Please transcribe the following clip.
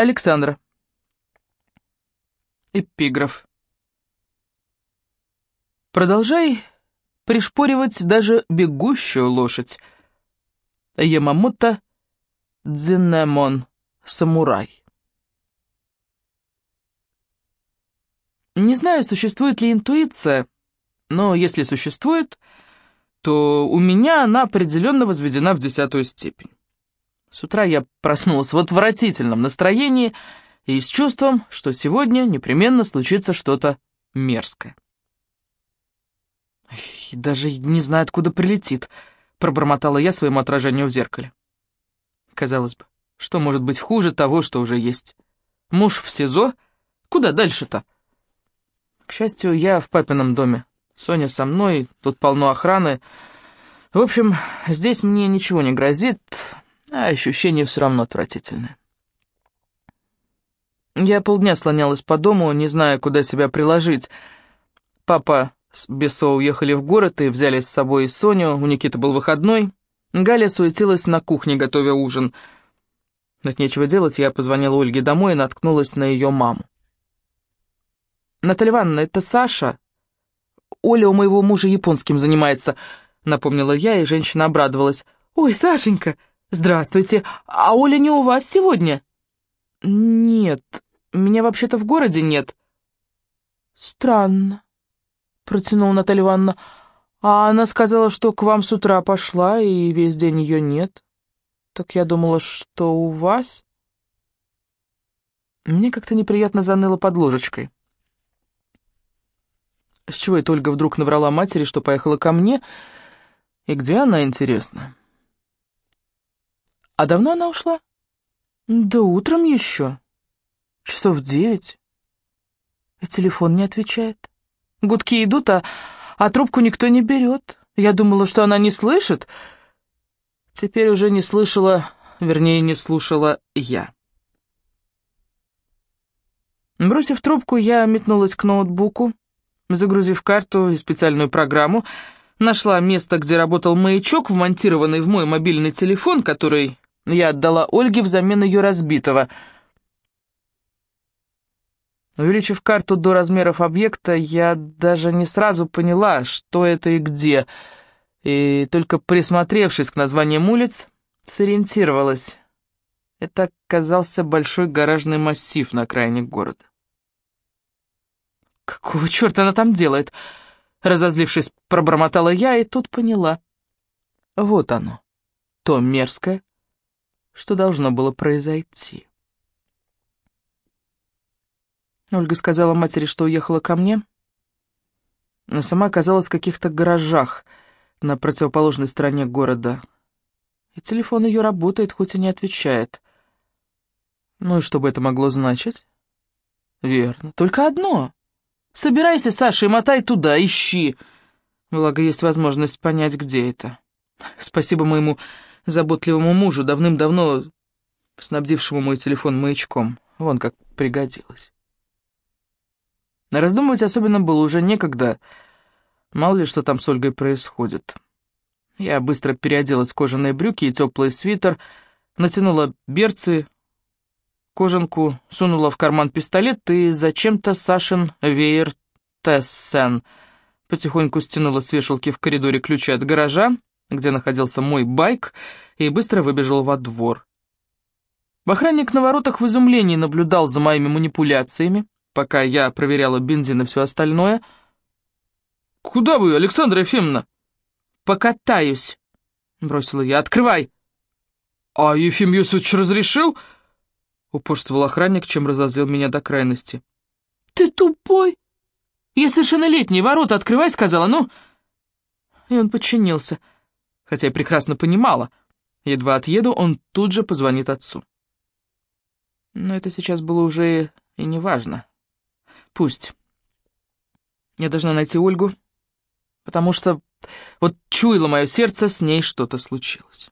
Александра. Эпиграф. Продолжай пришпоривать даже бегущую лошадь. Ямамото Дзинемон, самурай. Не знаю, существует ли интуиция, но если существует, то у меня она определенно возведена в десятую степень. С утра я проснулась в отвратительном настроении и с чувством, что сегодня непременно случится что-то мерзкое. «И даже не знаю, откуда прилетит», — пробормотала я своему отражению в зеркале. Казалось бы, что может быть хуже того, что уже есть? Муж в СИЗО? Куда дальше-то? К счастью, я в папином доме. Соня со мной, тут полно охраны. В общем, здесь мне ничего не грозит, а ощущения все равно отвратительные. Я полдня слонялась по дому, не зная, куда себя приложить. Папа с Бесо уехали в город и взяли с собой Соню, у Никиты был выходной. Галя суетилась на кухне, готовя ужин. От нечего делать, я позвонила Ольге домой и наткнулась на ее маму. «Наталья Ивановна, это Саша. Оля у моего мужа японским занимается», — напомнила я, и женщина обрадовалась. «Ой, Сашенька, здравствуйте. А Оля не у вас сегодня?» «Нет, меня вообще-то в городе нет». «Странно», — протянула Наталья Ивановна. «А она сказала, что к вам с утра пошла, и весь день ее нет. Так я думала, что у вас...» Мне как-то неприятно заныло под ложечкой. С чего это Ольга вдруг наврала матери, что поехала ко мне? И где она, интересно? А давно она ушла? Да утром еще. Часов девять. И телефон не отвечает. Гудки идут, а, а трубку никто не берет. Я думала, что она не слышит. Теперь уже не слышала, вернее, не слушала я. Бросив трубку, я метнулась к ноутбуку, загрузив карту и специальную программу, нашла место, где работал маячок, вмонтированный в мой мобильный телефон, который я отдала Ольге взамен ее разбитого. Увеличив карту до размеров объекта, я даже не сразу поняла, что это и где, и только присмотревшись к названиям улиц, сориентировалась. Это оказался большой гаражный массив на окраине города. «Какого черта она там делает?» Разозлившись, пробормотала я, и тут поняла. Вот оно, то мерзкое, что должно было произойти. Ольга сказала матери, что уехала ко мне, но сама оказалась в каких-то гаражах на противоположной стороне города. И телефон ее работает, хоть и не отвечает. Ну и что бы это могло значить? Верно, только одно. Собирайся, Саша, и мотай туда, ищи. Благо, есть возможность понять, где это. Спасибо моему заботливому мужу, давным-давно снабдившему мой телефон маячком. Вон как пригодилось. Раздумывать особенно было уже некогда. Мало ли, что там с Ольгой происходит. Я быстро переоделась в кожаные брюки и теплый свитер, натянула берцы, кожанку, сунула в карман пистолет и зачем-то Сашин веер Тессен. Потихоньку стянула с вешалки в коридоре ключи от гаража, где находился мой байк, и быстро выбежал во двор. Охранник на воротах в изумлении наблюдал за моими манипуляциями, пока я проверяла бензин и все остальное. «Куда вы, Александра Ефимовна?» «Покатаюсь», — бросила я. «Открывай!» «А Ефим Юсович разрешил?» — упорствовал охранник, чем разозлил меня до крайности. «Ты тупой! Я совершеннолетний, ворота открывай!» — сказала, ну... И он подчинился, хотя я прекрасно понимала. Едва отъеду, он тут же позвонит отцу. Но это сейчас было уже и не важно. Пусть. Я должна найти Ольгу, потому что вот чуяло мое сердце, с ней что-то случилось.